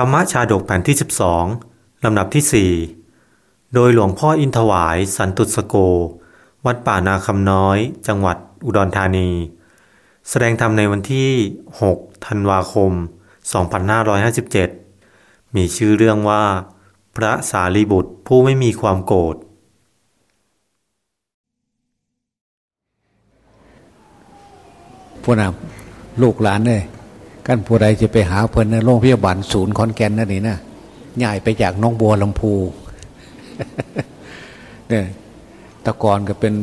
ธรรมชาดกแผ่นที่ 12 ลำดับที่ 4 โดยหลวงพ่ออินทวายสันตุสโก วัดป่านาคำน้อย จังหวัดอุดรธานี แสดงธรรมในวันที่ 6 ธันวาคม 2557 มีชื่อเรื่องว่า พระสารีบุตรผู้ไม่มีความโกรธพวกน่ะลูกหลานเลย กันผู้ใดจะไปหาเพิ่นในโรงพยาบาลศูนย์ขอนแก่นนั่นนี่นะย้ายไปจากน้องบัวลำพูเนี่ยแตะกอนก็เป็น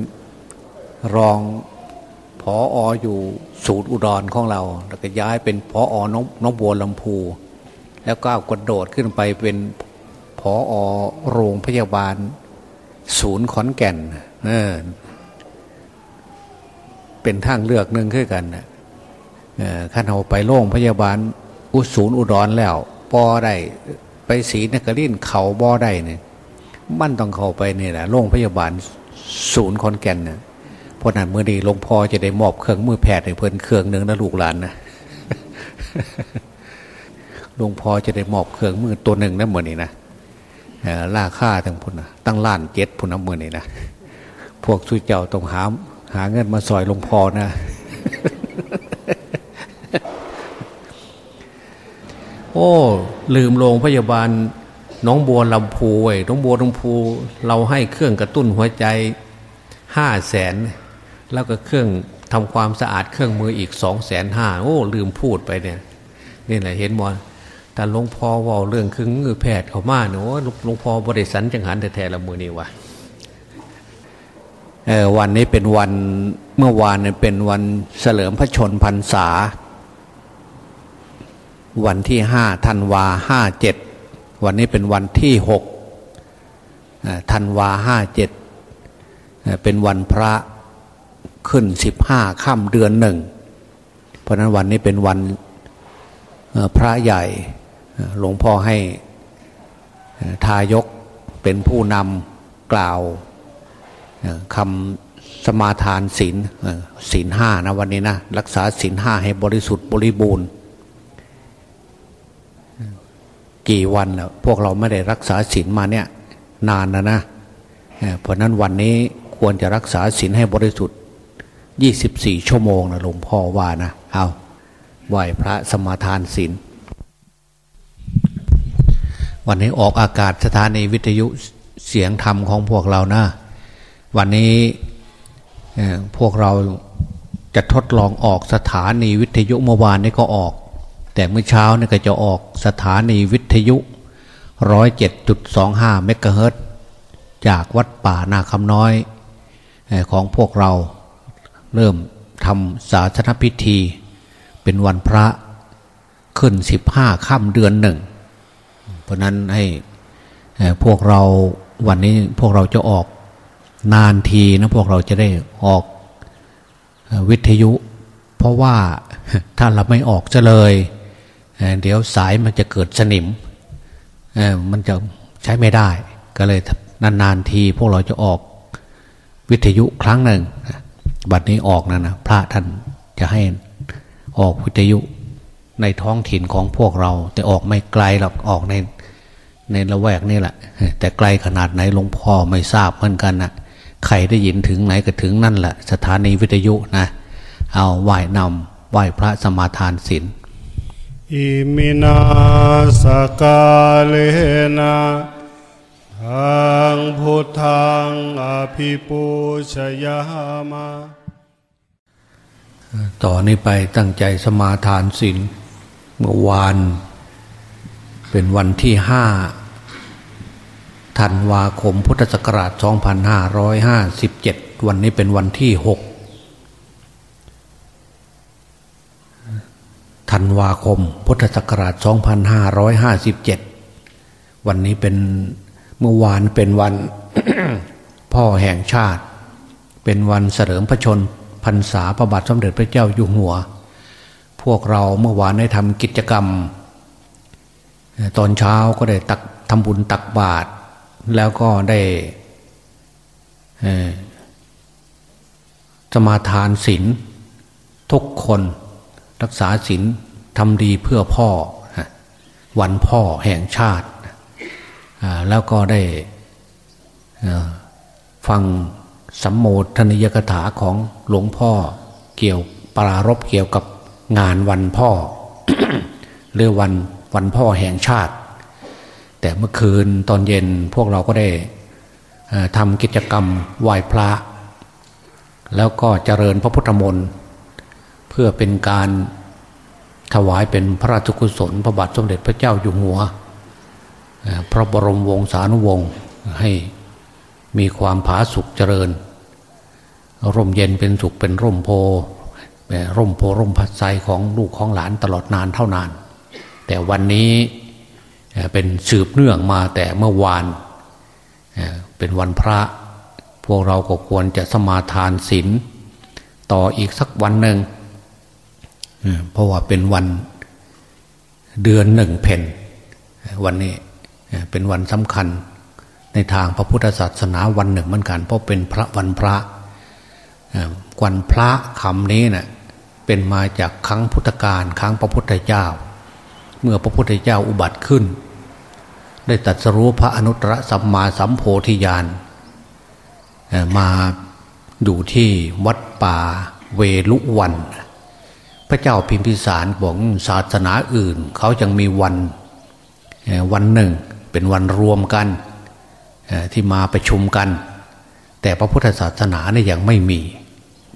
รองผอออยู่ศูนย์อุดรของเรา แล้วก็ย้ายเป็นผออน้องน้องบัวลำพู แล้วก็กระโดดขึ้นไปเป็นผออโรงพยาบาล ศูนย์ขอนแก่น เออเป็นทางเลือกหนึ่งขึ้นกันนะ ขั้นเอาไปโรงพยาบาลอุศูนย์อุดรแล้วปอได้ไปศีนครินเขาบ่อได้เนี่ยมันต้องเข้าไปเนี่ยแหละโรงพยาบาลศูนย์คอนแก่นเนี่ยเพราะนั้นเมื่อดีหลวงพ่อจะได้มอบเครื่องมือแพทย์ให้เพิ่นเครื่องหนึ่งนะลูกหลานนะหลวงพ่อจะได้มอบเครื่องมือตัวหนึ่งนะเมื่อนี้นะราค่าทั้งพุ่นนะตั้งล้านเจ็ดพุ่นนะเมื่อนี้นะพวกสุเจ้าต้องหาหาเงินมาซอยหลวงพ่อนะ โอ้ ลืมโรงพยาบาลน้องบัวลำพูไว้น้องบัวลำพู เราให้เครื่องกระตุ้นหัวใจห้าแสนแล้วก็เครื่องทำความสะอาดเครื่องมืออีกสองแสนห้าโอ้ ลืมพูดไปเนี่ยนี่แหละเห็นมอนแต่หลวงพ่อว่าเรื่องครื่องมือแพทย์เขามาเนาะหลวงพ่อบริสันจังหันแท้ๆละมือนี่วะเออวันนี้เป็นวันเมื่อวานเนี่ยเป็นวันเฉลิมพระชนพรรษา วันที่ห้าธันวาห้าเจ็ดวันนี้เป็นวันที่หกธันวาห้าเจ็ดเป็นวันพระขึ้นสิบห้าค่ำเดือนหนึ่ง เพราะนั้นวันนี้เป็นวันพระใหญ่หลวงพ่อให้ทายกเป็นผู้นำกล่าวคำสมาทานศีลศีลห้านะวันนี้นะรักษาศีลห้าให้บริสุทธิ์บริบูรณ์ กี่วันแล้วพวกเราไม่ได้รักษาศีลมาเนี่ยนานแล้วนะเพราะนั้นวันนี้ควรจะรักษาศีลให้บริสุทธิ์ 24 ชั่วโมงนะหลวงพ่อว่านะเอาไหวพระสมาทานศีลวันนี้ออกอากาศสถานีวิทยุเสียงธรรมของพวกเรานะ วันนี้พวกเราจะทดลองออกสถานีวิทยุเมื่อวานนี้ก็ออก แต่เมื่อเช้านี่ก็จะออกสถานีวิทยุร้อยเจ็ดจุดสองห้าเมกะเฮิรตจากวัดป่านาคำน้อยของพวกเราเริ่มทำศาสนพิธี เป็นวันพระขึ้นสิบห้าค่ำเดือนหนึ่ง เพราะนั้นให้พวกเราวันนี้พวกเราจะออกนานทีนะพวกเราจะได้ออกวิทยุ เพราะว่าถ้าเราไม่ออกจะเลย เดี๋ยวสายมันจะเกิดสนิมมันจะใช้ไม่ได้ ก็เลยนานๆทีพวกเราจะออกวิทยุครั้งหนึ่งบัดนี้ออกนะนะพระท่านจะให้ออกวิทยุในท้องถิ่นของพวกเรา แต่ออกไม่ไกลหรอกออกในในละแวกนี่แหละ แต่ไกลขนาดไหนหลวงพ่อไม่ทราบเหมือนกันนะใครได้ยินถึงไหนก็ถึงนั่นแหละ สถานีวิทยุนะ เอาไหว้นำไหว้พระสมาทานศีล อิมินาสกาเลนะทางพุทธังอภิปูชยามาต่อนนี้ไปตั้งใจสมาทานศีลเมื่อวาน เป็นวันที่ห้าธันวาคมพุทธศักราช 2557 วันนี้เป็นวันที่หก ธันวาคม พุทธศักราช 2557 วันนี้เป็นเมื่อวานเป็นวันพ่อแห่งชาติ เป็นวันเสริมพระชนพรรษาพระบาทสมเด็จพระเจ้าอยู่หัว พวกเราเมื่อวานได้ทำกิจกรรม ตอนเช้าก็ได้ตักทำบุญตักบาตรแล้วก็ได้สมาทานศีลทุกคน รักษาศีลทำดีเพื่อพ่อ วันพ่อแห่งชาติ แล้วก็ได้ฟังสัมโมทนิยกถาของหลวงพ่อเกี่ยวปรารบเกี่ยวกับงานวันพ่อ หรือวันวันพ่อแห่งชาติ แต่เมื่อคืนตอนเย็นพวกเราก็ได้ทำกิจกรรมไหว้พระ แล้วก็เจริญพระพุทธมนต์ พื่อเป็นการถวายเป็นพระราชกุศล พระบาทสมเด็จพระเจ้าอยู่หัว พระบรมวงศานุวงศ์ให้มีความผาสุกเจริญ ร่มเย็นเป็นสุขเป็นร่มโพร่มโพร่มพัดไซของลูกของหลานตลอดนานเท่านาน แต่วันนี้เป็นสืบเนื่องมาแต่เมื่อวาน เป็นวันพระ พวกเราก็ควรจะสมาทานศีลต่ออีกสักวันหนึ่ง เพราะว่าเป็นวันเดือนหนึ่งเพนวันนี้เป็นวันสำคัญในทางพระพุทธศาสนาวันหนึ่งเหมือนกัน เพราะเป็นพระวันพระวันพระคำนี้นะ่ยเป็นมาจากครั้งพุทธกาลครั้งพระพุทธเจ้า เมื่อพระพุทธเจ้าอุบัติขึ้น ได้ตัดสรู้พระอนุตตรสัมมาสัมโพธิญาณมาอยู่ที่วัดป่าเวลุวันพ ระเจ้าพิมพิสารบอกศาสนาอื่น เขายังมีวันวันหนึ่ง เป็นวันรวมกันที่มาประชุมกัน แต่พระพุทธศาสนาเนี่ยยังไม่มี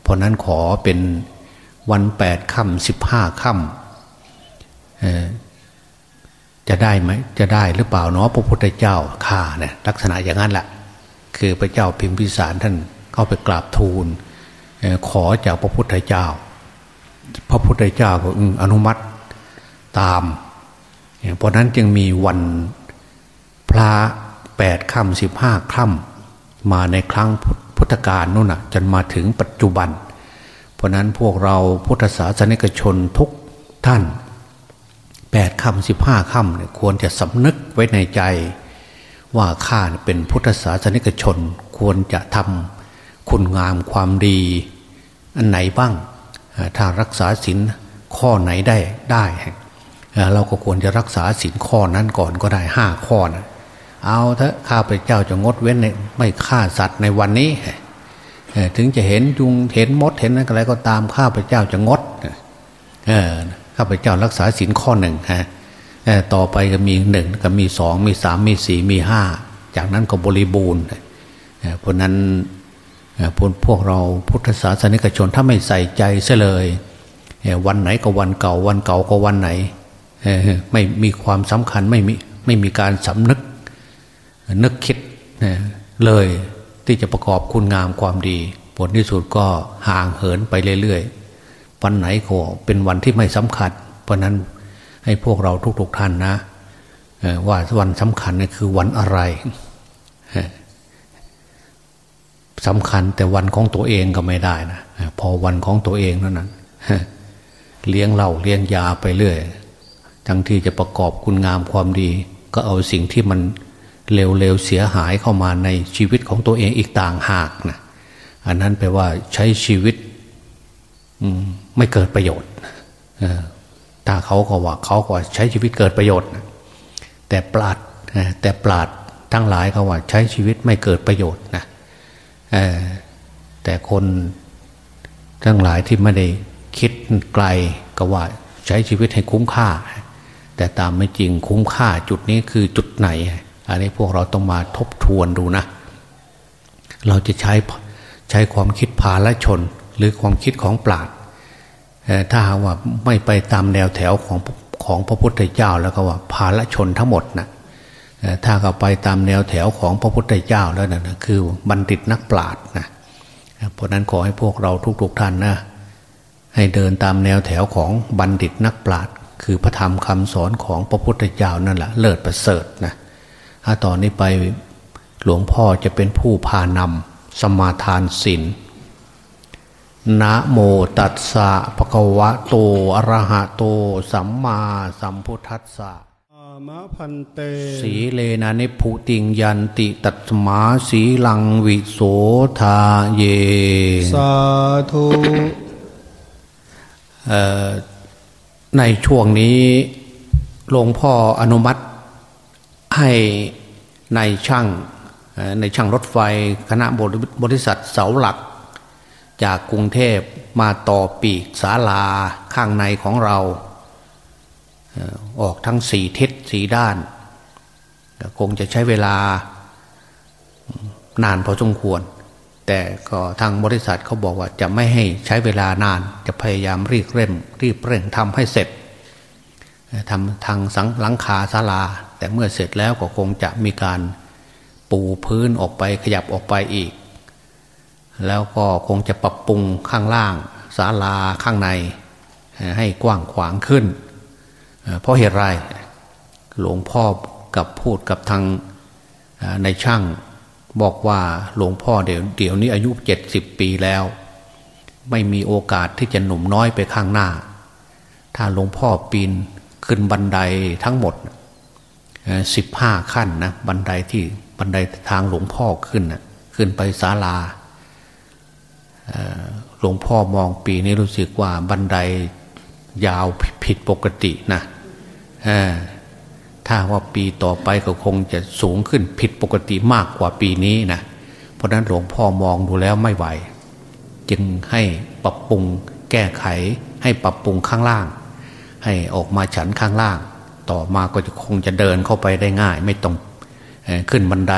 เพราะนั้นขอเป็นวันแปดค่ำสิบห้าค่ำจะได้ไหมจะได้หรือเปล่าเนาะพระพุทธเจ้าข่าเนี่ยลักษณะอย่างนั้นแหละคือพระเจ้าพิมพิสารท่านเข้าไปกราบทูลขอจากพระพุทธเจ้า พระพุทธเจ้าก็อนุมัติตาม เพราะนั้นจึงมีวันพระแปดค่ำสิบห้าค่ำมาในครั้งพุทธกาลนู่นน่ะจนมาถึงปัจจุบัน เพราะนั้นพวกเราพุทธศาสนิกชนทุกท่านแปดค่ำสิบห้าค่ำเนี่ยควรจะสำนึกไว้ในใจ ว่าข้าเป็นพุทธศาสนิกชน ควรจะทำคุณงามความดี อันไหนบ้าง ถ้ารักษาศีลข้อไหนได้ได้เราก็ควรจะรักษาศีลข้อนั้นก่อนก็ได้ห้าข้อนะเอาเถอะข้าพเจ้าจะงดเว้นไม่ฆ่าสัตว์ในวันนี้ ถึงจะเห็นจุงเห็นมดเห็นอะไรก็ตามข้าพเจ้าจะงดข้าพเจ้ารักษาศีลข้อหนึ่งฮะต่อไปก็มีหนึ่งก็มีสองมีสามมีสี่มีห้าจากนั้นก็บริบูรณ์เพราะนั้น พวกเราพุทธศาสนิกชนถ้าไม่ใส่ใจเสเลย วันไหนก็วันเก่า วันเก่าก็วันไหน ไม่มีความสำคัญไม่มีไม่มีการสำนึก นึกคิดเลยที่จะประกอบคุณงามความดี ผลที่สุดก็ห่างเหินไปเรื่อยๆ วันไหนก็เป็นวันที่ไม่สำคัญ เพราะนั้นให้พวกเราทุกๆท่านนะว่าวันสำคัญนี่คือวันอะไร สำคัญแต่วันของตัวเองก็ไม่ได้นะพอวันของตัวเองนั้นนั้นเลี้ยงเหล้าเลี้ยงยาไปเรื่อยทั้งที่จะประกอบคุณงามความดี ก็เอาสิ่งที่มันเร็วๆเสียหายเข้ามาในชีวิตของตัวเองอีกต่างหากนะอันนั้นแปลว่าใช้ชีวิตไม่เกิดประโยชน์ถ้าเขาก็ว่าเขาก็ใช้ชีวิตเกิดประโยชน์ แต่ปราดแต่ปราดทั้งหลายเขาว่าใช้ชีวิตไม่เกิดประโยชน์นะ แต่คนทั้งหลายที่ไม่ได้คิดไกลก็ว่าใช้ชีวิตให้คุ้มค่า แต่ตามไม่จริงคุ้มค่าจุดนี้คือจุดไหน อันนี้พวกเราต้องมาทบทวนดูนะ เราจะใช้ใช้ความคิดพาละชน หรือความคิดของปราดถ้าหากว่าไม่ไปตามแนวแถวของของพระพุทธเจ้าแล้วก็ว่าพาละชนทั้งหมดนะ ถ้าก็ไปตามแนวแถวของพระพุทธเจ้าแล้วนะคือบัณฑิตนักปราดนะเพราะนั้นขอให้พวกเราทุกๆท่านนะให้เดินตามแนวแถวของบัณฑิตนักปราดคือพระธรรมคำสอนของพระพุทธเจ้านั่นแหละเลิศประเสริฐนะถ้าตอนนี้ไปหลวงพ่อจะเป็นผู้พานำสมาทานศีลนะโมตัสสะภะคะวะโตอะระหะโต สัมมาสัมพุทธัสสะ มาพันเต สีเลนะนิพุติงยันติตัตมาสีลังวิโสทาเย สาธุในช่วงนี้หลวงพ่ออนุมัติให้ในช่างในช่างรถไฟคณะบริษัทเสาหลัก จากกรุงเทพมาต่อปีกศาลาข้างในของเรา ออกทั้งสี่ทิศสีด้านคงจะใช้เวลานานพอสมควร แต่ก็ทางบริษัทเขาบอกว่าจะไม่ให้ใช้เวลานาน จะพยายามรีบเร่งรีบเร่งทำให้เสร็จทำทางสังหลังคาศาลา แต่เมื่อเสร็จแล้วก็คงจะมีการปูพื้นออกไปขยับออกไปอีก แล้วก็คงจะปรับปรุงข้างล่างศาลาข้างในให้กว้างขวางขึ้น เพราะเหตุไรหลวงพ่อกับพูดกับทางในช่างบอกว่าหลวงพ่อเดี๋ยวเดี๋ยวนี้อายุเจ็ดสิบปีแล้ว ไม่มีโอกาสที่จะหนุ่มน้อยไปข้างหน้า ถ้าหลวงพ่อปีนขึ้นบันไดทั้งหมดสิบห้าขั้นนะบันไดที่บันไดทางหลวงพ่อขึ้นนะขึ้นไปศาลาหลวงพ่อมองปีนี้รู้สึกว่าบันไดยาวผิดปกตินะ ถ้าว่าปีต่อไปก็คงจะสูงขึ้นผิดปกติมากกว่าปีนี้นะเพราะนั้นหลวงพ่อมองดูแล้วไม่ไหว จึงให้ปรับปรุงแก้ไข ให้ปรับปรุงข้างล่าง ให้ออกมาฉันข้างล่าง ต่อมาก็จะคงจะเดินเข้าไปได้ง่าย ไม่ต้องขึ้นบันได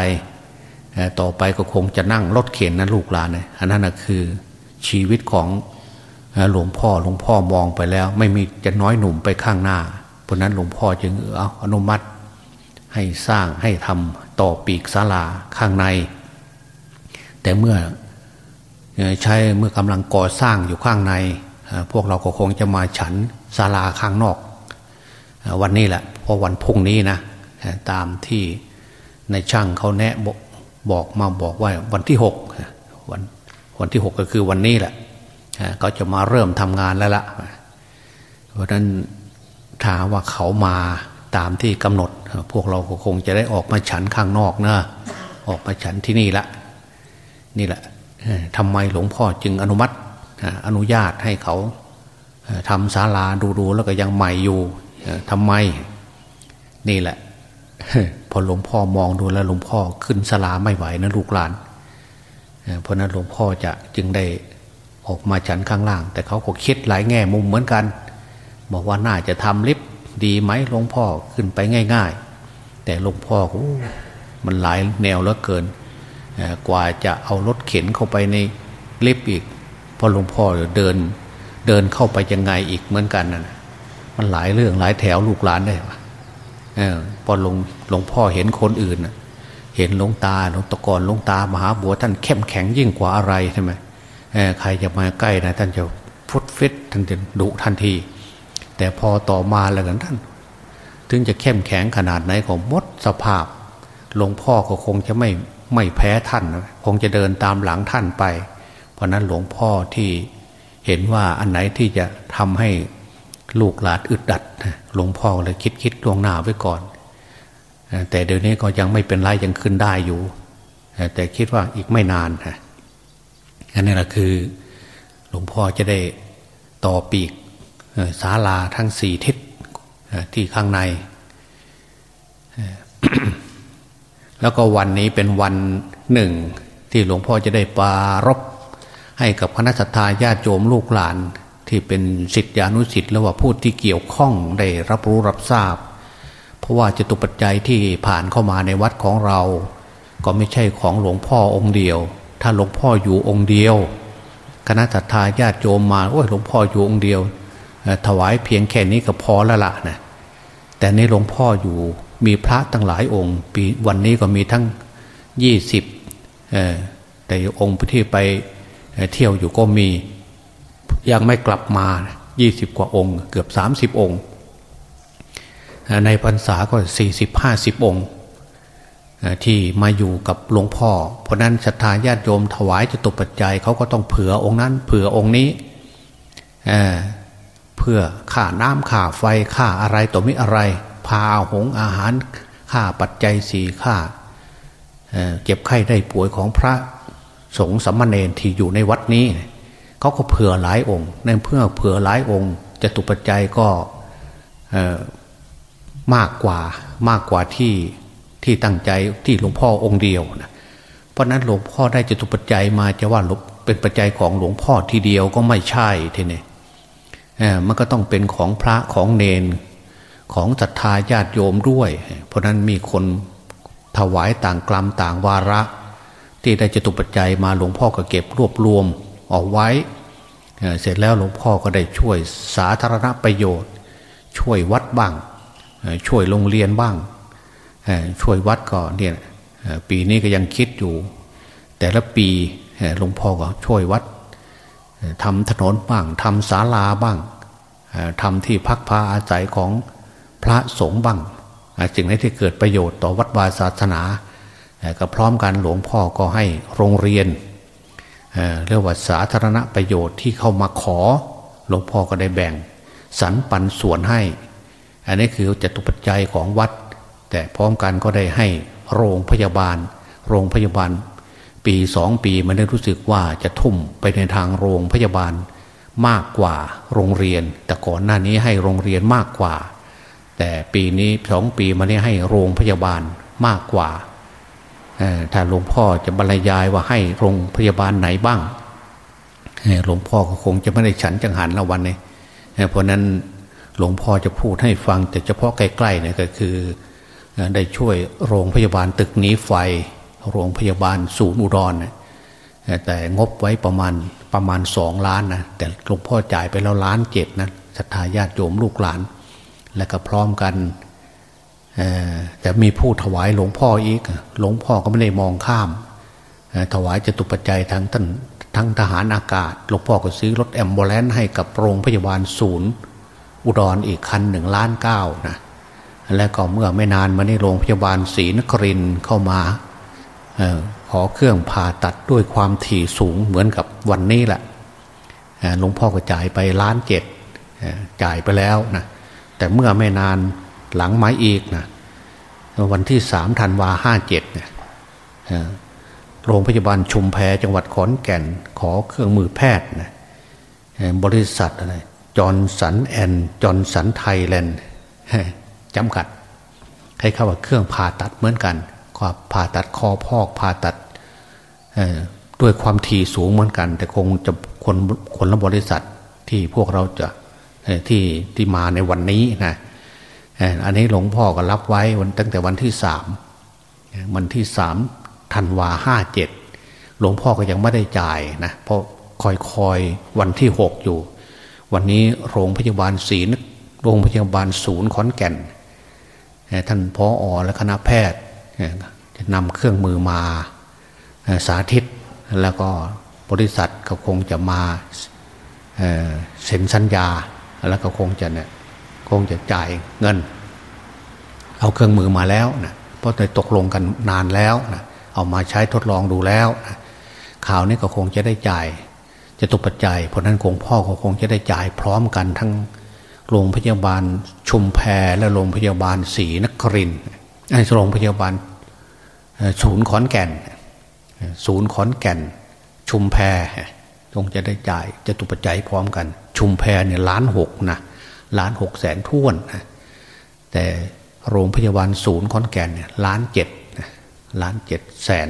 ต่อไปก็คงจะนั่งรถเข็นนะลูกหลานนะอันนั้นนะคือชีวิตของหลวงพ่อหลวงพ่อมองไปแล้ว ไม่มีจะน้อยหนุ่มไปข้างหน้า ราะนั้นหลวงพ่อจึงเอาอนุมัติให้สร้างให้ทำต่อปีกศาลาข้างใน แต่เมื่อใช้เมื่อกำลังก่อสร้างอยู่ข้างใน พวกเราก็คงจะมาฉันศาลาข้างนอก วันนี้แหละเพราะวันพุ่งนี้นะตามที่ในช่างเขาแนะบอกมาบอกว่าวันที่หกวันวันที่หกก็คือวันนี้แหละก็จะมาเริ่มทำงานแล้วละเพราะนั้น ถ้าว่าเขามาตามที่กำหนด พวกเราก็คงจะได้ออกมาฉันข้างนอกนะออกมาฉันที่นี่ละนี่แหละทำไมหลวงพ่อจึงอนุมัติอนุญาตให้เขาทำศาลาดูๆแล้วก็ยังใหม่อยู่ทำไม นี่แหละพอหลวงพ่อมองดูแล้วหลวงพ่อขึ้นศาลาไม่ไหวนะลูกหลานเพราะนั้นหลวงพ่อจะจึงได้ออกมาฉันข้างล่าง แต่เขาก็คิดหลายแง่มุมเหมือนกัน บอกว่าน่าจะทำลิฟต์ดีไหมหลวงพ่อขึ้นไปง่าย ๆ แต่หลวงพ่อมันหลายแนวแล้วเกิน กว่าจะเอารถเข็นเข้าไปในลิฟต์อีกพอหลวงพ่อเดินเดินเข้าไปยังไงอีกเหมือนกันนะมันหลายเรื่องหลายแถวลูกหลานได้พอหลวงหลวงพ่อเห็นคนอื่นเห็นหลวงตาหลวงตะกอนหลวงตามหาบัวท่านเข้มแข็งยิ่งกว่าอะไรใช่ไหมใครจะมาใกล้นะท่านจะฟุดฟิตท่านจะดุทันที แต่พอต่อมาแล้วกันท่าน ถึงจะเข้มแข็งขนาดไหนของมดสภาพหลวงพ่อก็คงจะไม่ไม่แพ้ท่าน คงจะเดินตามหลังท่านไป เพราะนั้นหลวงพ่อที่เห็นว่าอันไหนที่จะทำให้ลูกหลานอึดดัดหลวงพ่อเลยคิดคิดล่วงหน้าไว้ก่อน แต่เดี๋ยวนี้ก็ยังไม่เป็นไรยังขึ้นได้อยู่ แต่คิดว่าอีกไม่นานฮะอันนี้แหละคือหลวงพ่อจะได้ต่อปีก ศาลาทั้งสี่ทิศที่ข้างใน แล้วก็วันนี้เป็นวันหนึ่ง ที่หลวงพ่อจะได้ปารบให้กับคณะสัตยาญาติโยมลูกหลานที่เป็นสิทธิอนุสิทธิ์แล้วว่าผู้ที่เกี่ยวข้องได้รับรู้รับทราบ เพราะว่าจตุปัจจัยที่ผ่านเข้ามาในวัดของเรา ก็ไม่ใช่ของหลวงพ่อองค์เดียว ถ้าหลวงพ่ออยู่องค์เดียว คณะสัตยาญาติโยมมาโอ้ยหลวงพ่ออยู่องค์เดียว ถวายเพียงแค่นี้ก็พอแล้วละนะแต่ในหลวงพ่ออยู่มีพระตั้งหลายองค์ ปีวันนี้ก็มีทั้งยี่สิบแต่องค์ที่ไปเที่ยวอยู่ก็มียังไม่กลับมายี่สิบกว่าองค์ เกือบสามสิบองค์ ในพรรษาก็สี่สิบห้าสิบองค์ที่มาอยู่กับหลวงพ่อ เพราะนั้นศรัทธาญาติโยมถวายจะตกปัจจัยเขาก็ต้องเผื่อองค์นั้น เผื่อองค์นี้ เพื่อค่าน้ำค่าไฟค่าอะไรต่อมิอะไร พาหงอาหารค่าปัจจัยสี่ค่าเจ็บไข้ได้ป่วยของพระสงฆ์สัมมาเนรที่อยู่ในวัดนี้เขาก็เผื่อหลายองค์ในเพื่อเผื่อหลายองค์จะตุปัจจัยก็มากกว่ามากกว่าที่ที่ตั้งใจที่หลวงพ่อองค์เดียวนะเพราะนั้นหลวงพ่อได้จตุปัจจัยมาจะว่าเป็นปัจจัยของหลวงพ่อทีเดียวก็ไม่ใช่ทีนี้ มันก็ต้องเป็นของพระของเนน ของศรัทธาญาติโยมด้วย เพราะนั้นมีคนถวายต่างกลัมต่างวาระ ที่ได้จตุปัจจัยมาหลวงพ่อก็เก็บรวบรวมออกไว้ เสร็จแล้วหลวงพ่อก็ได้ช่วยสาธารณประโยชน์ ช่วยวัดบ้าง ช่วยโรงเรียนบ้าง ช่วยวัดก็เนี่ยปีนี้ก็ยังคิดอยู่ แต่ละปีหลวงพ่อก็ช่วยวัด ทำถนนบ้างทำศาลาบ้างทำที่พักพาอาศัยของพระสงฆ์บ้างจึงได้ที่เกิดประโยชน์ต่อวัดวาศาสนาก็พร้อมกันหลวงพ่อก็ให้โรงเรียนเรียกว่าสาธารณประโยชน์ที่เข้ามาขอ หลวงพ่อก็ได้แบ่งสรรปันส่วนให้ อันนี้คือจตุปัจจัยของวัด แต่พร้อมกันก็ได้ให้โรงพยาบาล โรงพยาบาล ปีสองปีมันได้รู้สึกว่าจะทุ่มไปในทางโรงพยาบาลมากกว่าโรงเรียน แต่ก่อนหน้านี้ให้โรงเรียนมากกว่า แต่ปีนี้สองปีมานี้ให้โรงพยาบาลมากกว่าถ้าหลวงพ่อจะบรรยายว่าให้โรงพยาบาลไหนบ้างหลวงพ่อก็คงจะไม่ได้ฉันจังหันละวันนี้เพราะนั้นหลวงพ่อจะพูดให้ฟังแต่เฉพาะใกล้ๆเนี่ยก็คือ ได้ช่วยโรงพยาบาลตึกหนีไฟ โรงพยาบาลศูนย์อุดรแต่งบไว้ประมาณประมาณสองล้านนะแต่หลวงพ่อจ่ายไปแล้วล้านเจ็ดนะศรัทธาญาติโยมลูกหลาน และก็พร้อมกันแต่มีผู้ถวายหลวงพ่ออีก หลวงพ่อก็ไม่ได้มองข้าม ถวายจตุปัจจัยทั้งท่านทั้งทหารอากาศ หลวงพ่อก็ซื้อรถแอมบูเลนให้กับโรงพยาบาลศูนย์ อุดรอีกคันหนึ่งล้านเก้านะและก็เมื่อไม่นานมานี้โรงพยาบาลศรีนครินเข้ามา ขอเครื่องผ่าตัดด้วยความถี่สูงเหมือนกับวันนี้แหละหลวงพ่อก็จ่ายไปล้านเจ็ดจ่ายไปแล้วนะแต่เมื่อไม่นานหลังไม้อีกนะวันที่สามธันวาห้าเจ็ดเนี่ยโรงพยาบาลชุมแพจังหวัดขอนแก่น ขอเครื่องมือแพทย์นะบริษัทอะไร Johnson and Johnson Thailand จำกัด ให้เข้าว่าเครื่องผ่าตัดเหมือนกัน ผ่าตัดคอพอกผ่าตัดด้วยความถี่สูงเหมือนกัน แต่คงจะคนคนละบริษัทที่พวกเราจะที่ที่มาในวันนี้นะอันนี้หลวงพ่อก็รับไว้วันตั้งแต่วันที่สามวันที่สามธันวาห้าเจ็ดหลวงพ่อก็ยังไม่ได้จ่ายนะเพราะคอยคอยวันที่หกอยู่ วันนี้โรงพยาบาลศรีนโรงพยาบาลศูนย์ขอนแก่นท่านพออและคณะแพทย์ จะนำเครื่องมือมาสาธิตแล้วก็บริษัทก็คงจะมาเซ็นสัญญา แล้วก็คงจะเนี่ยคงจะจ่ายเงิน เอาเครื่องมือมาแล้วนะเพราะได้ตกลงกันนานแล้วนะเอามาใช้ทดลองดูแล้วนะข่าวนี้ก็คงจะได้จ่าย จะตกปัจจัยเพราะนั้นคงพ่อก็คงจะได้จ่ายพร้อมกันทั้งโรงพยาบาลชุมแพและโรงพยาบาลศรีนครินไอ้โรงพยาบาล ศูนย์ขอนแก่น ศูนย์ขอนแก่น ชุมแพคงจะได้จ่ายจะตุปัจจัยพร้อมกัน ชุมแพเนี่ยล้านหกนะล้านหกแสนท่วนนะแต่โรงพยาบาลศูนย์ขอนแก่นเนี่ยล้านเจ็ดล้านเจ็ดแสน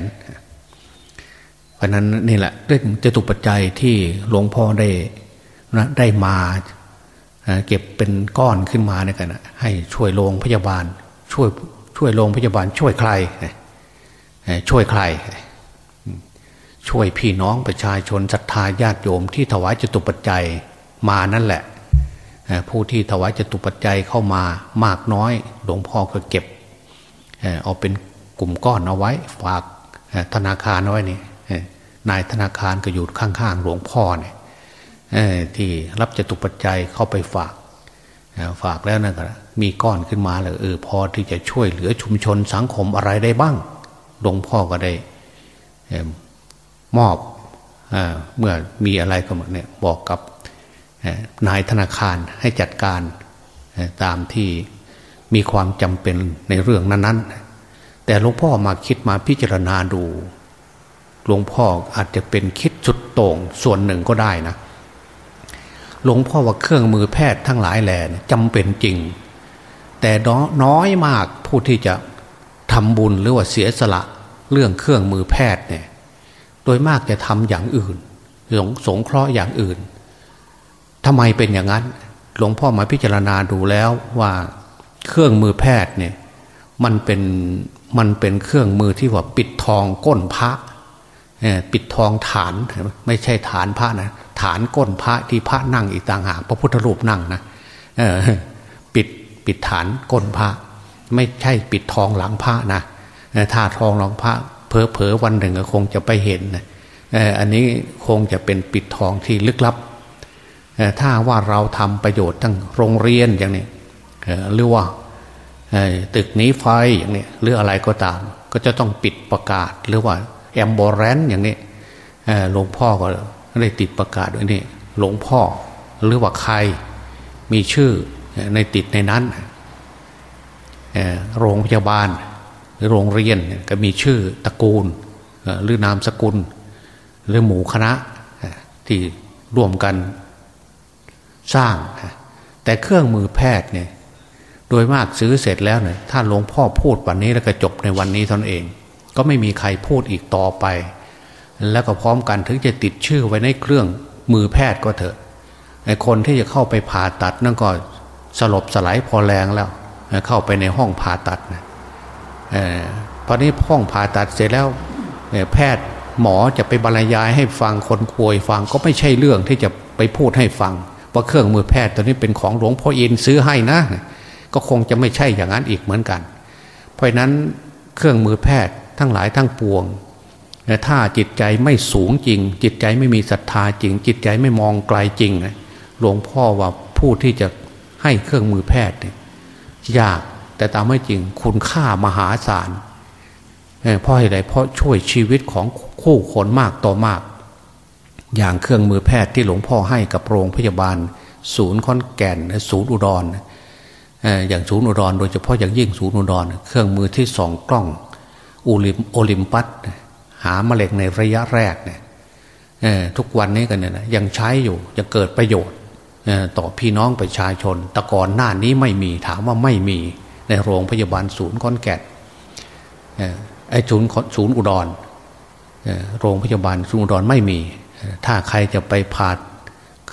เพราะนั้นนี่แหละเรื่องจตุปัจจัยที่หลวงพ่อได้นะได้มาเก็บเป็นก้อนขึ้นมาเนี่ยกันนะให้ช่วยโรงพยาบาลช่วยช่วยโรงพยาบาลช่วยใคร ช่วยใคร ช่วยพี่น้องประชาชนศรัทธาญาติโยมที่ถวายจตุปัจจัยมานั่นแหละ ผู้ที่ถวายจตุปัจจัยเข้ามามากน้อย หลวงพ่อก็เก็บเอาเป็นกลุ่มก้อนเอาไว้ ฝากธนาคารเอาไว้นี่นายธนาคารก็อยู่ข้างๆหลวงพ่อเนี่ยที่รับจตุปัจจัยเข้าไปฝากฝากแล้วนะมีก้อนขึ้นมาเลยเออพอที่จะช่วยเหลือชุมชนสังคมอะไรได้บ้าง หลวงพ่อก็ได้มอบเมื่อมีอะไรก็เนี่ยบอกกับนายธนาคารให้จัดการตามที่มีความจำเป็นในเรื่องนั้น ๆ แต่หลวงพ่อมาคิดมาพิจารณาดูหลวงพ่ออาจจะเป็นคิดจุดโต่งส่วนหนึ่งก็ได้นะหลวงพ่อว่าเครื่องมือแพทย์ทั้งหลายแหล่จำเป็นจริง แต่น้อยมากผู้ที่จะ ทำบุญหรือว่าเสียสละเรื่องเครื่องมือแพทย์เนี่ย โดยมากจะทำอย่างอื่นสงสงเคราะห์อย่างอื่นทำไมเป็นอย่างนั้น หลวงพ่อมาพิจารณาดูแล้วว่าเครื่องมือแพทย์เนี่ยมันเป็นมันเป็นเครื่องมือที่ว่าปิดทองก้นพระปิดทองฐานไม่ใช่ฐานพระนะฐานก้นพระที่พระนั่งอีกต่างหากพระพุทธรูปนั่งนะปิดปิดฐานก้นพระ ไม่ใช่ปิดทองหลังพระนะถ้าทองหลังพระเพอเพอวันหนึ่งคงจะไปเห็นนะอันนี้คงจะเป็นปิดทองที่ลึกลับถ้าว่าเราทำประโยชน์ทั้งโรงเรียนอย่างนี้หรือว่าตึกนี้ไฟอย่างนี้หรืออะไรก็ตาม ก็จะต้องปิดประกาศ หรือว่าแอมโบรรนอย่างนี้หลวงพ่อก็ได้ติดประกาศด้วยนี่หลวงพ่อหรือว่าใครมีชื่อในติดในนั้น โรงพยาบาลหรือโรงเรียนก็มีชื่อตระกูลหรือนามสกุล หรือหมู่คณะที่ร่วมกันสร้าง แต่เครื่องมือแพทย์เนี่ยโดยมากซื้อเสร็จแล้วเนี่ยถ้าหลวงพ่อพูดวันนี้แล้วก็จบในวันนี้ตนเอง ก็ไม่มีใครพูดอีกต่อไป แล้วก็พร้อมกันถึงจะติดชื่อไว้ในเครื่องมือแพทย์ก็เถอะไอ้คนที่จะเข้าไปผ่าตัดนั่นก็สลบสลายพอแรงแล้ว เข้าไปในห้องผ่าตัดนะพอนนี้ห้องผ่าตัดเสร็จแล้วแพทย์หมอจะไปบรรยายให้ฟังคนควยฟังก็ไม่ใช่เรื่องที่จะไปพูดให้ฟัง ว่าเครื่องมือแพทย์ตัวนี้เป็นของหลวงพ่ออินซื้อให้นะ ก็คงจะไม่ใช่อย่างนั้นอีกเหมือนกัน เพราะนั้นเครื่องมือแพทย์ทั้งหลายทั้งปวงถ้าจิตใจไม่สูงจริง จิตใจไม่มีศรัทธาจริง จิตใจไม่มองไกลจริงหลวงพ่อว่าผู้ที่จะให้เครื่องมือแพทย์ย ยาก แต่ตามไม่จริงคุณค่ามหาศาลเพราะอะไรเพราะช่วยชีวิตของคู่คนมากต่อมาก อย่างเครื่องมือแพทย์ที่หลวงพ่อให้กับโรงพยาบาล ศูนย์คอนแก่นศูนย์อุดรอย่างศูนย์อุดร โดยเฉพาะอย่างยิ่งศูนย์อุดร เครื่องมือที่สองกล้องอูลิมโอลิมปัสหามะเร็งในระยะแรกเนี่ยทุกวันนี้กันเนี่ยยังใช้อยู่ยังเกิดประโยชน์ ต่อพี่น้องประชาชนแต่ก่อนหน้านี้ไม่มีถามว่าไม่มีในโรงพยาบาลศูนย์คอนแก่นไอ้ศูนย์ศูนย์อุดรโรงพยาบาลศูนย์อุดรไม่มี ถ้าใครจะไปผ่า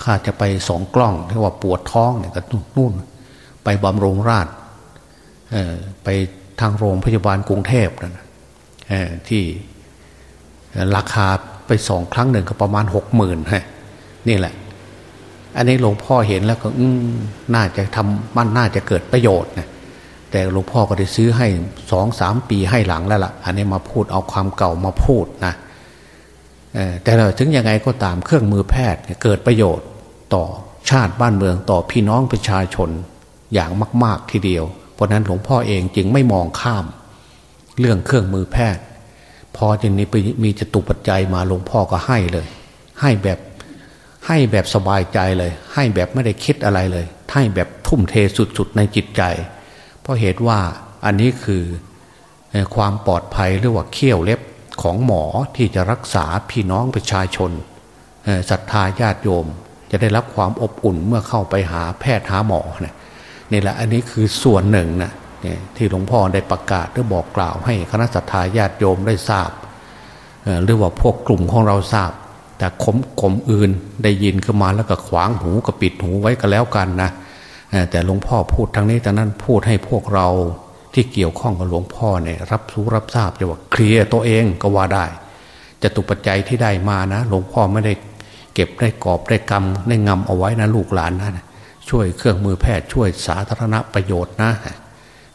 ข้าจะไปสองกล้องที่ว่าปวดท้องเนี่ยก็นู่นไปบำรุงราชไปทางโรงพยาบาลกรุงเทพนะที่ราคาไปสองครั้งหนึ่งก็ประมาณหกหมื่นฮะนี่แหละ อันนี้หลวงพ่อเห็นแล้วก็ อืน่าจะทำมันน่าจะเกิดประโยชน์นะแต่หลวงพ่อก็ได้ซื้อให้สองสามปีให้หลังแล้วละ่ะ อันนี้มาพูดเอาความเก่ามาพูดนะแต่เราถึงยังไงก็ตามเครื่องมือแพทย์เกิดประโยชน์ต่อชาติบ้านเมืองต่อพี่น้องประชาชนอย่างมาก ๆทีเดียว เพราะนั้นหลวงพ่อเองจึงไม่มองข้าม เรื่องเครื่องมือแพทย์ พอจึงนี้ไปมีจตุปัจจัยมาหลวงพ่อก็ให้เลย ให้แบบ ให้แบบสบายใจเลย ให้แบบไม่ได้คิดอะไรเลย ให้แบบทุ่มเทสุดๆในจิตใจ เพราะเหตุว่าอันนี้คือความปลอดภัยหรือว่าเขี้ยวเล็บของหมอที่จะรักษาพี่น้องประชาชนศรัทธาญาติโยม จะได้รับความอบอุ่นเมื่อเข้าไปหาแพทย์หาหมอเนี่ยนี่แหละอันนี้คือส่วนหนึ่งนะที่หลวงพ่อได้ประกาศหรือบอกกล่าวให้คณะสัตยาญาติโยมได้ทราบหรือว่าพวกกลุ่มของเราทราบ แต่ขมขมอื่นได้ยินขึ้นมาแล้วก็ขวางหูกับปิดหูไว้ก็แล้วกันนะแต่หลวงพ่อพูดทางนี้แต่นั้นพูดให้พวกเราที่เกี่ยวข้องกับหลวงพ่อเนี่ยรับรู้รับทราบจะว่าเคลียร์ตัวเองก็ว่าได้จะตุปัจจัยที่ได้มานะหลวงพ่อไม่ได้เก็บได้กอบได้กำได้งำเอาไว้นะลูกหลานนะช่วยเครื่องมือแพทย์ช่วยสาธารณประโยชน์นะ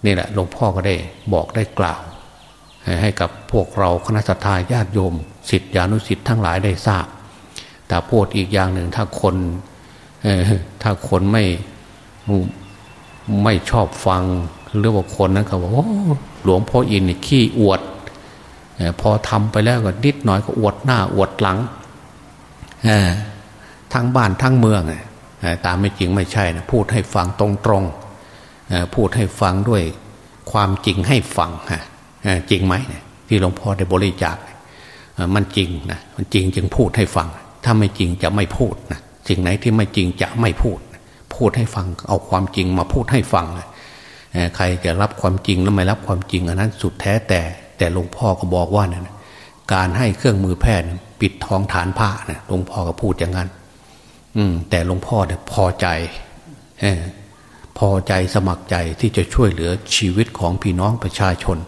นี่แหละหลวงพ่อก็ได้บอกได้กล่าว ให้กับพวกเราคณะสัตยาญาติโยม สิทธิอนุสิทธิ์ทั้งหลายได้ทราบ แต่พูดอีกอย่างหนึ่งถ้าคนถ้าคนไม่ไม่ชอบฟังหรือว่าคนนั้นเขาบอกว่าหลวงพ่ออินขี้อวดพอทำไปแล้วก็นิดหน่อยก็อวดหน้าอวดหลังทั้งบ้านทั้งเมืองตามไม่จริงไม่ใช่นะพูดให้ฟังตรงๆพูดให้ฟังด้วยความจริงให้ฟังจริงไหมที่หลวงพ่อได้บริจาค มันจริงนะมันจริงจึงพูดให้ฟัง ถ้าไม่จริงจะไม่พูดนะสิ่งไหนที่ไม่จริงจะไม่พูด พูดให้ฟังเอาความจริงมาพูดให้ฟังใครจะรับความจริงแล้วไม่รับความจริง อันนั้นสุดแท้แต่แต่หลวงพ่อก็บอกว่าเนี่ยการให้เครื่องมือแพทย์ปิดท้องฐานผ้าเนี่ยหลวงพ่อก็พูดอย่างนั้น อืม แต่หลวงพ่อเนี่ยพอใจพอใจสมัครใจที่จะช่วยเหลือชีวิตของพี่น้องประชาชน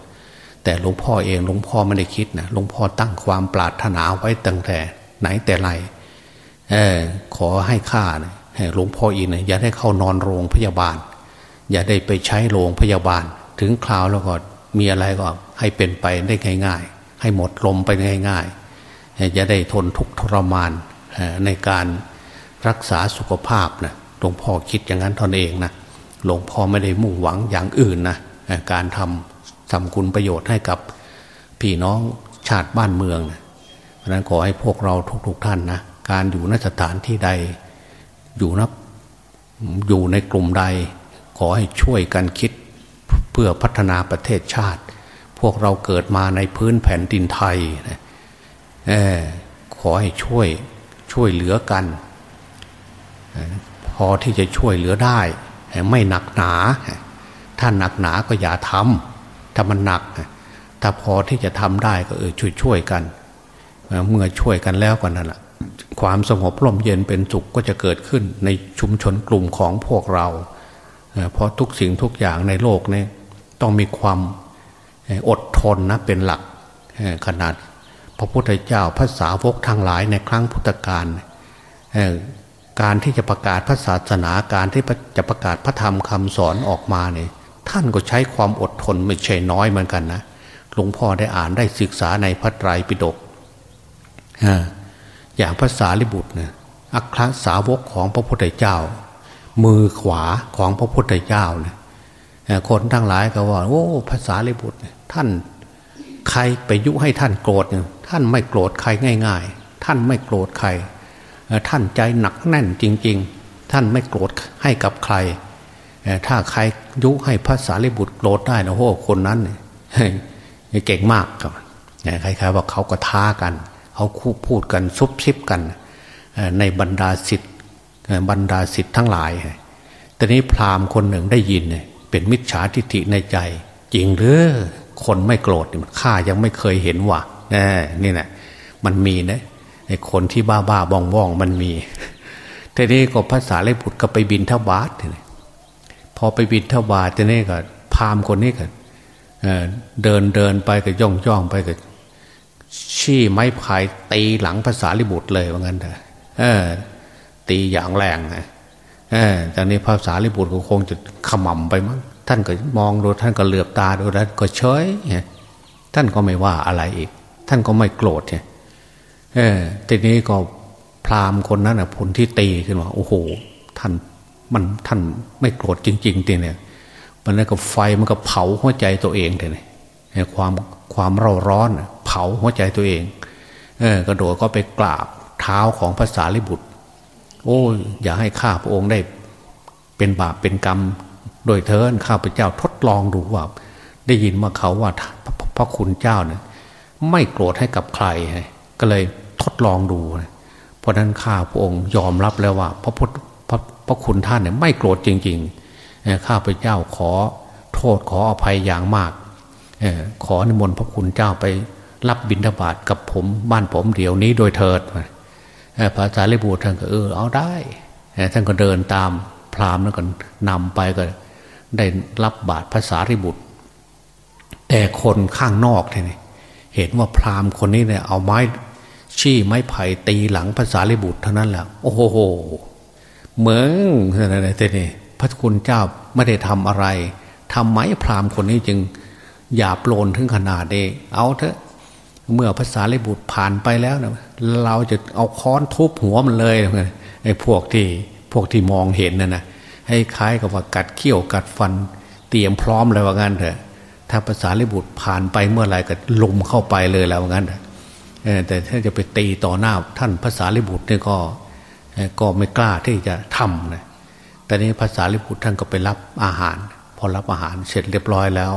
แต่หลวงพ่อเองหลวงพ่อไม่ได้คิดนะหลวงพ่อตั้งความปรารถนาไว้ตั้งแต่ ไหนแต่ไรเออขอให้ข้านะหลวงพ่ออินนะอย่าได้เข้านอนโรงพยาบาล อย่าได้ไปใช้โรงพยาบาล ถึงคราวแล้วก็มีอะไรก็ให้เป็นไปได้ง่าย ๆ ให้หมดลมไปง่าย ๆ อย่าได้ทนทุกข์ทรมานในการรักษาสุขภาพนะหลวงพ่อคิดอย่างนั้นตนเองนะหลวงพ่อไม่ได้มุ่งหวังอย่างอื่นนะการทำ ทำคุณประโยชน์ให้กับพี่น้องชาติบ้านเมืองนะเพราะนั้นขอให้พวกเราทุกๆทท่านนะการอยู่นสถานที่ใดอยู่นับอยู่ในกลุ่มใด ขอให้ช่วยกันคิดเพื่อพัฒนาประเทศชาติ พวกเราเกิดมาในพื้นแผ่นดินไทยนะขอให้ช่วยช่วยเหลือกัน พอที่จะช่วยเหลือได้ ไม่หนักหนา ถ้าหนักหนาก็อย่าทำ ถ้ามันหนัก ถ้าพอที่จะทำได้ก็เออช่วยช่วยกัน เมื่อช่วยกันแล้วกันนั่นแหละความสงบร่มเย็นเป็นสุขก็จะเกิดขึ้นในชุมชนกลุ่มของพวกเรา เพราะทุกสิ่งทุกอย่างในโลกนี้ต้องมีความอดทนนะเป็นหลักขนาด พระพุทธเจ้าพระสาวกทางหลายในครั้งพุทธกาลการที่จะประกาศพระศาสนาการที่จะประกาศพระธรรมคำสอนออกมาเนี่ย ท่านก็ใช้ความอดทนไม่ใช่น้อยเหมือนกันนะหลวงพ่อได้อ่านได้ศึกษาในพระไตรปิฎกอย่างภาษาลิบุตรเนี่ยอัครสาวกของพระพุทธเจ้า มือขวาของพระพุทธเจ้าเนี่ยคนทั้งหลายก็ว่า โอ้ภาษาลิบุตรท่านใครไปยุให้ท่านโกรธเนี่ยท่านไม่โกรธใครง่าย ๆ ท่านไม่โกรธใคร ท่านใจหนักแน่นจริง ๆ ท่านไม่โกรธให้กับใคร ถ้าใครยุให้ภาษาลิบุตรโกรธได้นะโอ้คนนั้นเก่งมากครับใครๆว่าเขาก็ท้ากัน เขาคู่พูดกันซุบซิบกัน ในบรรดาสิทธิ์บรรดาสิทธิ์ทั้งหลายแต่นี้พราหมณ์คนหนึ่งได้ยินเป็นมิจฉาทิฏฐิในใจ จริงหรือคนไม่โกรธข้ายังไม่เคยเห็นว่ะนี่นะมันมีนะไอ้คนที่บ้าบ้าบองบองมันมีทีนี้ก็ภาษาเลบุตรก็ไปบินทบาททีนี้ พอไปบินทบาททีนี้ก็พามคนนี้ก็เดินเดินไปก็ย่องย่องไปก็ชี้ไม้พายตีหลังภาษาลิบุตรเลยว่างั้นเถอะตีอย่างแรงนะเออตอนนี้ภาษาลิบุตรก็คงจะขมำไปมั้งท่านก็มองดูท่านก็เหลือบตาดูแล้วก็เฉยท่านก็ไม่ว่าอะไรอีก ท่านก็ไม่โกรธเนี่ยเออทีนี้ก็พราหมณ์คนนั้นอะผลที่ตีขึ้นมาโอ้โห ท่าน มันท่านไม่โกรธจริงๆทีเนี่ย มันแล้วก็ไฟมันก็เผาหัวใจตัวเองทีนี่ยความความเร่าร้อนเผาหัวใจตัวเอง เออกระโดดก็ไปกราบเท้าของภาษาลิบุตร โอ้อย่าให้ข้าพระองค์ได้ เป็นบาปเป็นกรรม โดยเทินข้าพเจ้าทดลองดูว่า ได้ยินมาเขาว่าพระคุณเจ้าเนี่ยไม่โกรธให้กับใคร ก็เลยทดลองดู เพราะนั้นข้าพระองค์ยอมรับแล้วว่า พระพุทธ พระพระคุณท่านเนี่ยไม่โกรธจริงๆข้าพเจ้าขอโทษขออภัยอย่างมากขอนิมนต์พระคุณเจ้าไปรับบิณฑบาตกับผมบ้านผมเดี๋ยวนี้โดยเถิดพระสารีบุตรท่านก็เออเอาได้ท่านก็เดินตามพราหมณ์แล้วก็นำไปก็ได้รับบาตรภาษาริบุตร แต่คนข้างนอกเนี่ยเห็นว่าพราหมณ์คนนี้เนี่ยเอาไม้ชี้ไม้ไผ่ตีหลังภาษาลิบุตรเท่านั้นแหละโอ้โห เหมืองอะไรเต่นี่พระคุณเจ้าไม่ได้ทำอะไรทำไมพราหมณ์คนนี้จึงหยาบโลนถึงขนาดนี้เอาเถอะเมื่อภาษาลิบุตรผ่านไปแล้วนะเราจะเอาค้อนทุบหัวมันเลยไอ้พวกที่พวกที่มองเห็นน่ะนะให้คล้ายกับว่ากัดเขี้ยวกัดฟัน เตรียมพร้อมเลยว่างั้นเถอะถ้าภาษาลิบุตรผ่านไปเมื่อไหร่ก็ลุมเข้าไปเลยแล้วงั้นแต่ถ้าจะไปตีต่อหน้าท่านภาษาลิบุตรเนี่ยก็ ก็ไม่กล้าที่จะทำนะแต่นี้ภาษาลิบุตรท่านก็ไปรับอาหาร พอรับอาหารเสร็จเรียบร้อยแล้ว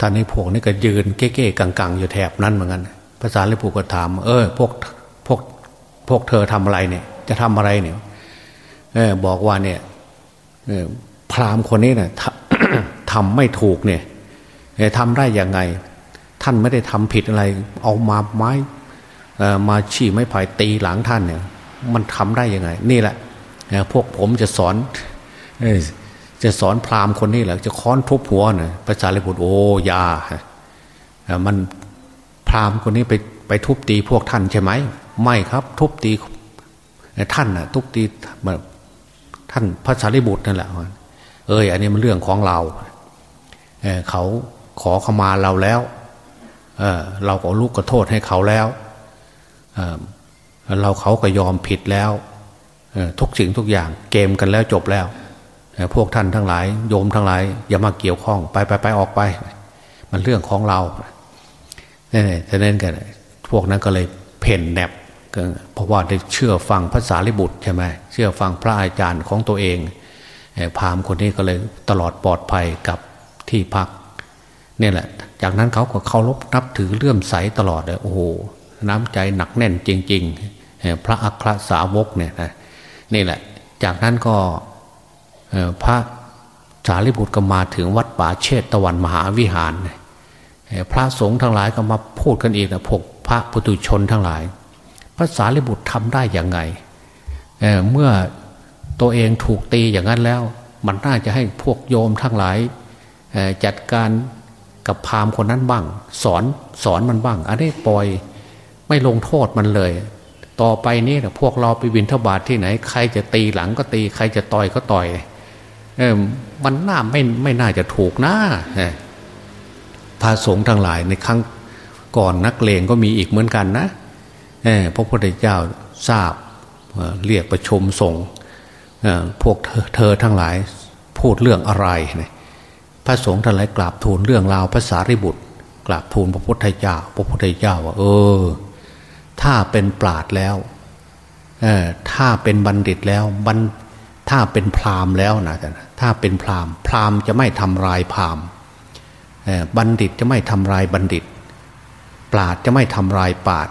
ท่านนี้พวกนี้ก็ยืนเก้ๆกังๆ อยู่แถบนั้นเหมือนกันภาษาลิบุตรก็ถาม เออพวกพวกพวกเธอทำอะไรเนี่ย จะทำอะไรเนี่ยเออบอกว่าเนี่ยพราหมณ์คนนี้เนี่ยททำไม่ถูกเนี่ยทำได้ยังไง ท่านไม่ได้ทำผิดอะไร เอามาไม้มาชี้ไม้ไผ่ตีหลังท่านเนี่ย มันทำได้ยังไง นี่แหละพวกผมจะสอนจะสอนพราหมณ์คนนี้แหละจะค้อนทุบหัวนี่ยพระสารีบุตรโอ้ยามันพราหมณ์คนนี้ไปไปทุบตีพวกท่านใช่ไหมไม่ครับ ทุบตีท่านน่ะทุบตีท่านพระสารีบุตรนั่นแหละเอ้ยอันนี้มันเรื่องของเราเเขาขอขมาเราแล้วเเราก็ลูกก็โทษให้เขาแล้ว เราเขาก็ยอมผิดแล้วทุกสิ่งทุกอย่างเกมกันแล้วจบแล้ว พวกท่านทั้งหลาย โยมทั้งหลาย อย่ามาเกี่ยวข้องไปไปไปออกไป มันเรื่องของเราเนี่ยฉะนั้นกันพวกนั้นก็เลยเพ่นแนบเพราะว่าได้เชื่อฟังภาษาลิบุตรใช่ไหมเชื่อฟังพระอาจารย์ของตัวเองพามคนนี้ก็เลยตลอดปลอดภัยกับที่พักนี่แหละ จากนั้นเขาก็เคารพนับถือเลื่อมใสตลอดเลยโอ้โห น้ำใจหนักแน่นจริง ๆ พระอัครสาวกเนี่ยนะนี่แหละ จากนั้นก็พระสารีบุตรก็มาถึงวัดป่าเชตตะวันมหาวิหาร พระสงฆ์ทั้งหลายก็มาพูดกันอีกนะพวกพระปุถุชนทั้งหลาย พระสารีบุตรทำได้อย่างไงเเมื่อตัวเองถูกตีอย่างนั้นแล้ว มันน่าจะให้พวกโยมทั้งหลายจัดการกับพามคนนั้นบ้าง สอนสอนมันบ้าง อันนี้ปล่อยไม่ลงโทษมันเลย ต่อไปนี้นะพวกเราไปวินทบาทที่ไหน ใครจะตีหลังก็ตี ใครจะต่อยก็ต่อยเออมันน่าไม่ไม่น่าจะถูกนะพระสงฆ์ทั้งหลายในครั้งก่อนนักเลงก็มีอีกเหมือนกันนะเออพระพุทธเจ้าทราบเรียกประชุมสงฆ์พวกเธอเธอทั้งหลายพูดเรื่องอะไร พระสงฆ์ทั้งหลายกราบทูลเรื่องราวภาษาริบุตรกราบทูลพระพุทธเจ้า พระพุทธเจ้าว่า เออ ถ้าเป็นปราดแล้วถ้าเป็นบัณฑิตแล้วบัณถ้าเป็นพราหมณ์แล้วนะถ้าเป็นพราหมณ์ พราหมณ์จะไม่ทำลายพราหมณ์บัณฑิตจะไม่ทำลายบัณฑิต ปราดจะไม่ทำลายปราด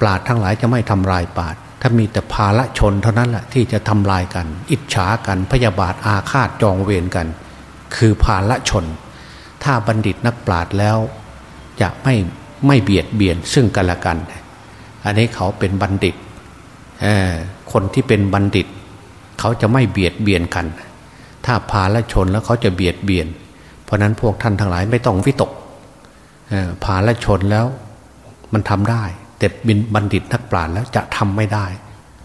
ปราดทั้งหลายจะไม่ทำลายปราดถ้ามีแต่ภาละชนเท่านั้นแหละที่จะทำลายกัน อิจฉากันพยาบาทอาฆาตจองเวรกัน คือภาละชน ถ้าบัณฑิตนักปราดแล้ว จะไม่ ไม่เบียดเบียนซึ่งกันและกัน อันนี้เขาเป็นบัณฑิต คนที่เป็นบัณฑิต เขาจะไม่เบียดเบียนกัน ถ้าพาละชนแล้วเขาจะเบียดเบียน เพราะนั้นพวกท่านทั้งหลายไม่ต้องวิตกพาละชนแล้วมันทำได้ แต่บินบัณฑิตนักปราชญ์แล้วจะทำไม่ได้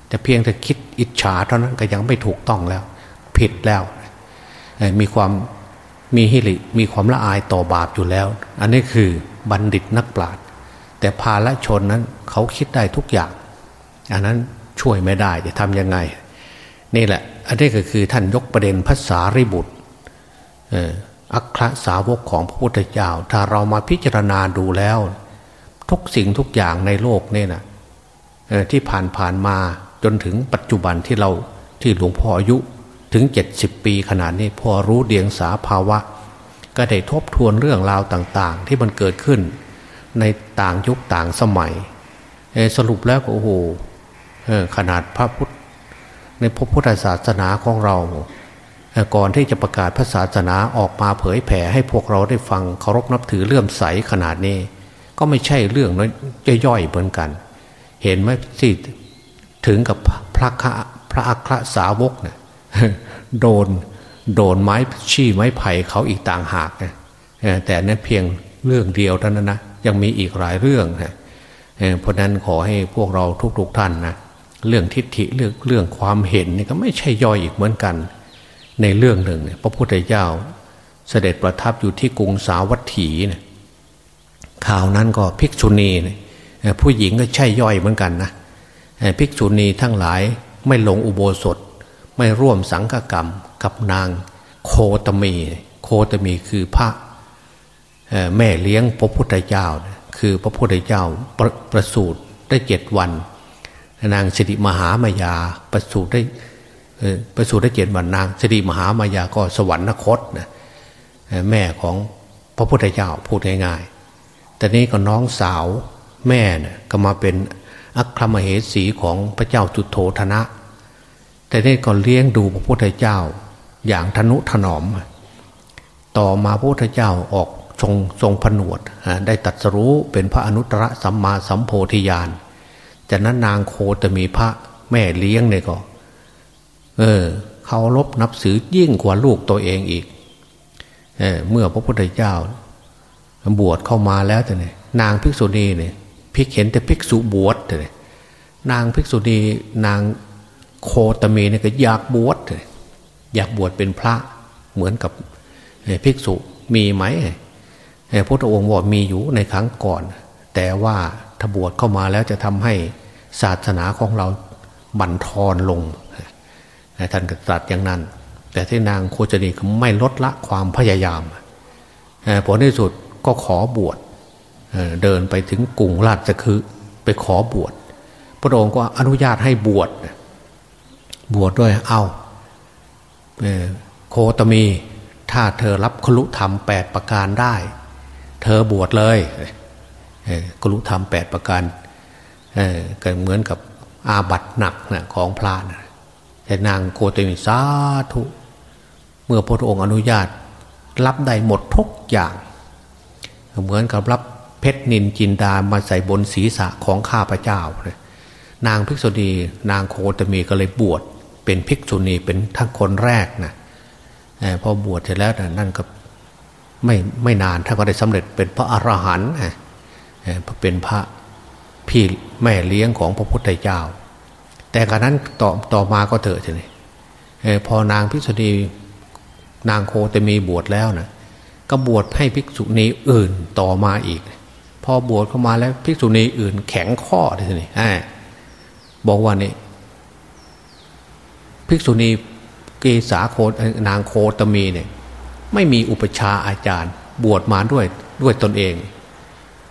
แต่เพียงแต่คิดอิจฉาเท่านั้นก็ยังไม่ถูกต้องแล้ว ผิดแล้ว มีความมีฮิริมีความละอายต่อบาปอยู่แล้ว อันนี้คือ บัณฑิตนักปราชญ์แต่พาละชนนั้นเขาคิดได้ทุกอย่างอันนั้นช่วยไม่ได้จะทำยังไง นี่แหละ อันนี้ก็คือท่านยกประเด็นภาษาริบุตรอัครสาวกของพระพุทธเจ้า ถ้าเรามาพิจารณาดูแล้ว ทุกสิ่งทุกอย่างในโลกนี่นะที่ผ่านผ่านมาจนถึงปัจจุบันที่เราที่หลวงพ่ออายุถึงเจ็ดสิบปีขนาดนี้พอรู้เดียงสาภาวะ ก็ได้ทบทวนเรื่องราวต่างๆ ที่มันเกิดขึ้น ในต่างยุคต่างสมัย สรุปแล้วก็โอ้โหขนาดพระพุทธในพระพุทธศาสนาของเรา ก่อนที่จะประกาศพระศาสนาออกมาเผยแผ่ให้พวกเราได้ฟังเคารพนับถือเลื่อมใสขนาดนี้ ก็ไม่ใช่เรื่องน้อยย่อยเหมือนกัน เห็นไหมที่ถึงกับพระพระอัครสาวกเนี่ยโดน โดนไม้ชี้ไม้ไผ่เขาอีกต่างหากนะแต่นั้นเพียงเรื่องเดียวเท่านั้นนะยังมีอีกหลายเรื่องนะเพราะนั้นขอให้พวกเราทุกๆทท่านนะเรื่องทิฏฐิเรื่องเรื่องความเห็นนี่ก็ไม่ใช่ย่อยอีกเหมือนกัน ในเรื่องหนึ่งเนี่ยพระพุทธเจ้าเสด็จประทับอยู่ที่กรุงสาวัตถีเนี่ยข่าวนั้นก็ภิกษุณีผู้หญิงก็ใช่ย่อยเหมือนกันนะภิกษุณีทั้งหลายไม่ลงอุโบสถ ไม่ร่วมสังฆกรรม กับนางโคตมี โคตมีคือพระแม่เลี้ยงพระพุทธเจ้า คือพระพุทธเจ้าประประสูติได้เจ็ดวัน นางสิริมหามายาประสูติได้ประสูติได้เจ็ดวันนางสิริมหามายาก็สวรรคตนะแม่ของพระพุทธเจ้าพูดง่ายๆแต่นี้ก็น้องสาวแม่นะก็มาเป็นอัครมเหสีของพระเจ้าจุโธธนะ แต่นี่ก็เลี้ยงดูพระพุทธเจ้า อย่างทนุถนอม ต่อมาพระพุทธเจ้าออกทรงทรงผนวดได้ตัดสรู้เป็นพระอนุตตรสัมมาสัมโพธิญาณจากนั้นนางโคตมีพระแม่เลี้ยงเนี่ยก็ เออเขารบนับสือยิ่งกว่าลูกตัวเองอีกเออเมื่อพระพุทธเจ้า บวชเข้ามาแล้วแต่เนี่ยนางภิกษุณีเนี่ยพิกเห็นแต่ภิกษุบวชเลยนางภิกษุณีนางโคตมีเนี่ยก็อยากบวชเลย อยากบวชเป็นพระเหมือนกับภิกษุมีไหมพระพุทธองค์บอกมีอยู่ในครั้งก่อน แต่ว่าถ้าบวชเข้ามาแล้วจะทำให้ศาสนาของเราบั่นทอนลงท่านก็ตรัสอย่างนั้น แต่ที่นางโคจนีก็ไม่ลดละความพยายามผลที่สุดก็ขอบวชเดินไปถึงกรุงราชคือไปขอบวช พระองค์ก็อนุญาตให้บวชบวชด้วยเอา โคตมี ถ้าเธอรับคลุธรรมแปดประการได้ เธอบวชเลยคลุธรรมแปดประการก็เหมือนกับอาบัตหนักนะของพระนะแต่นางโคตมีสาธุ เมื่อพระองค์อนุญาต รับได้หมดทุกอย่าง เหมือนกับรับเพชรนินจินดามาใส่บนศีรษะของข้าพเจ้านางภิกษุณีนางโคตมีก็เลยบวช เป็นภิกษุณีเป็นทั้งคนแรกนะพอบวชเสร็จแล้วนั่นก็ไม่ไม่นานท่านก็ได้สำเร็จเป็นพระอรหันต์เป็นพระพี่แม่เลี้ยงของพระพุทธเจ้า แต่การนั้นต่อต่อมาก็เถอะใช่ไหมพอนางภิกษุณีนางโคตมีบวชแล้วนะก็บวชให้ภิกษุณีอื่นต่อมาอีก พอบวชเข้ามาแล้วภิกษุณีอื่นแข็งข้อเลยนี่บอกว่านี่ ภิกษุณีเกษาโคนางโคตมีเนี่ยไม่มีอุปชาอาจารย์ บวชมาด้วยด้วยตนเอง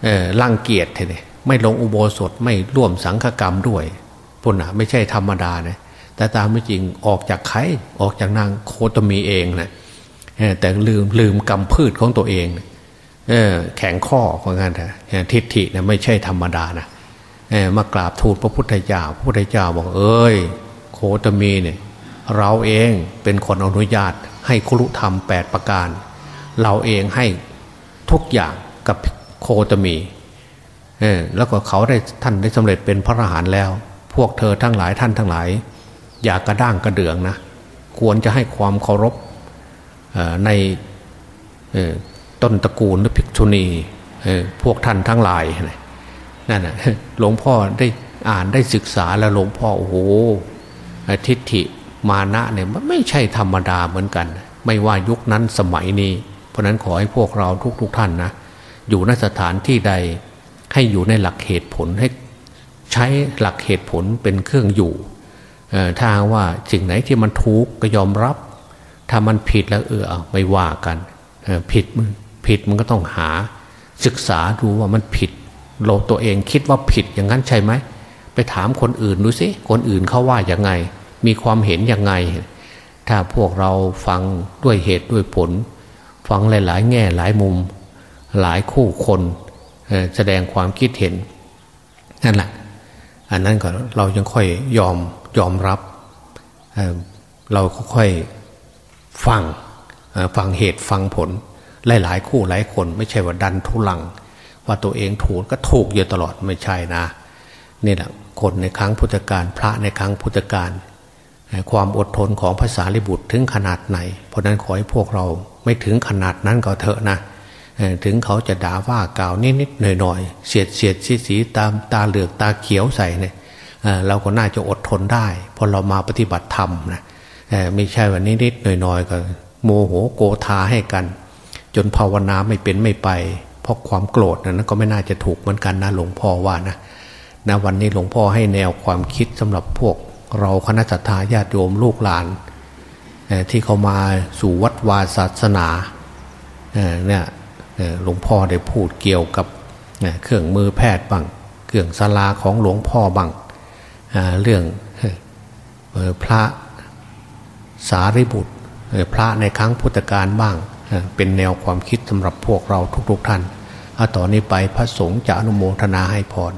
เออรังเกียจเนี่ยไม่ลงอุโบสถไม่ร่วมสังฆกรรมด้วยพุ่นนะไม่ใช่ธรรมดานะแต่ตามไม่จริงออกจากใครออกจากนางโคตมีเองนะแต่ลืมลืมกรรมพืชของตัวเองเออแข็งข้อของงานแต่ทิฏฐินะไม่ใช่ธรรมดานะมากราบทูลพระพุทธเจ้าพระพุทธเจ้าบอกเอ้ย โคตมีเนี่ย เราเองเป็นคนอนุญาตให้ครุธรรมแปดประการ เราเองให้ทุกอย่างกับโคตมีเออแล้วก็เขาได้ท่านได้สำเร็จเป็นพระอรหันต์แล้ว พวกเธอทั้งหลายท่านทั้งหลาย อย่ากระด้างกระเดืองนะ ควรจะให้ความเคารพในต้นตระกูลหรือภิกษุณีพวกท่านทั้งหลายนั่นแหะหลวงพ่อได้อ่านได้ศึกษาแล้วหลวงพ่อโอ้โหทิฏฐิ มานะเนี่ยมันไม่ใช่ธรรมดาเหมือนกัน ไม่ว่ายุคนั้นสมัยนี้ เพราะนั้นขอให้พวกเราทุกๆทท่านนะอยู่ในสถานที่ใดให้อยู่ในหลักเหตุผลให้ใช้หลักเหตุผลเป็นเครื่องอยู่ถ้าว่าสิ่งไหนที่มันถูกข์ก็ยอมรับ ถ้ามันผิดแล้วเออไม่ว่ากันผิดมันผิดมันก็ต้องหา ศึกษาดูว่ามันผิด เราตัวเองคิดว่าผิดอย่างนั้นใช่ไหมไปถามคนอื่นดูสิคนอื่นเขาว่าอย่างไง มีความเห็นยังไง ถ้าพวกเราฟังด้วยเหตุด้วยผล ฟังหลาย ๆ แง่หลายมุม หลายคู่คนแสดงความคิดเห็นนั่นแหละอันนั้นก็เรายังค่อยยอมยอมรับเราค่อยฟังฟังเหตุฟังผล หลายๆ คู่หลายคนไม่ใช่ว่าดันทุลัง ว่าตัวเองถูกก็ถูกอยู่ตลอดไม่ใช่นะนี่แหละคนในครั้งพุทธกาลพระในครั้งพุทธกาล ความอดทนของภาษาลิบุตรถึงขนาดไหน เพราะนั้นขอให้พวกเราไม่ถึงขนาดนั้นก็เถอะนะถึงเขาจะด่าว่ากล่าวนิดๆหน่อยๆเสียดเสียดสีสีตามตาเหลือกตาเขียวใส่เนี่ยเราก็น่าจะอดทนได้เพราะเรามาปฏิบัติธรรมนะไม่ใช่ว่านิดๆหน่อยๆก็โมโหโกธาให้กัน จนภาวนาไม่เป็นไม่ไป เพราะความโกรธนั้นก็ไม่น่าจะถูกเหมือนกันนะหลวงพ่อว่านะนะวันนี้หลวงพ่อให้แนวความคิดสำหรับพวก เราคณะทาญาติโยมลูกหลานที่เขามาสู่วัดวาศาสนาเนี่ยหลวงพ่อได้พูดเกี่ยวกับเครื่องมือแพทย์บ้างเครื่องสลาของหลวงพ่อบ้างเรื่องพระสารีบุตรพระในครั้งพุทธกาลบ้างเป็นแนวความคิดสำหรับพวกเราทุกๆทท่าน ต่อนนี้ไปพระสงฆ์จะอนุโมทนาให้พร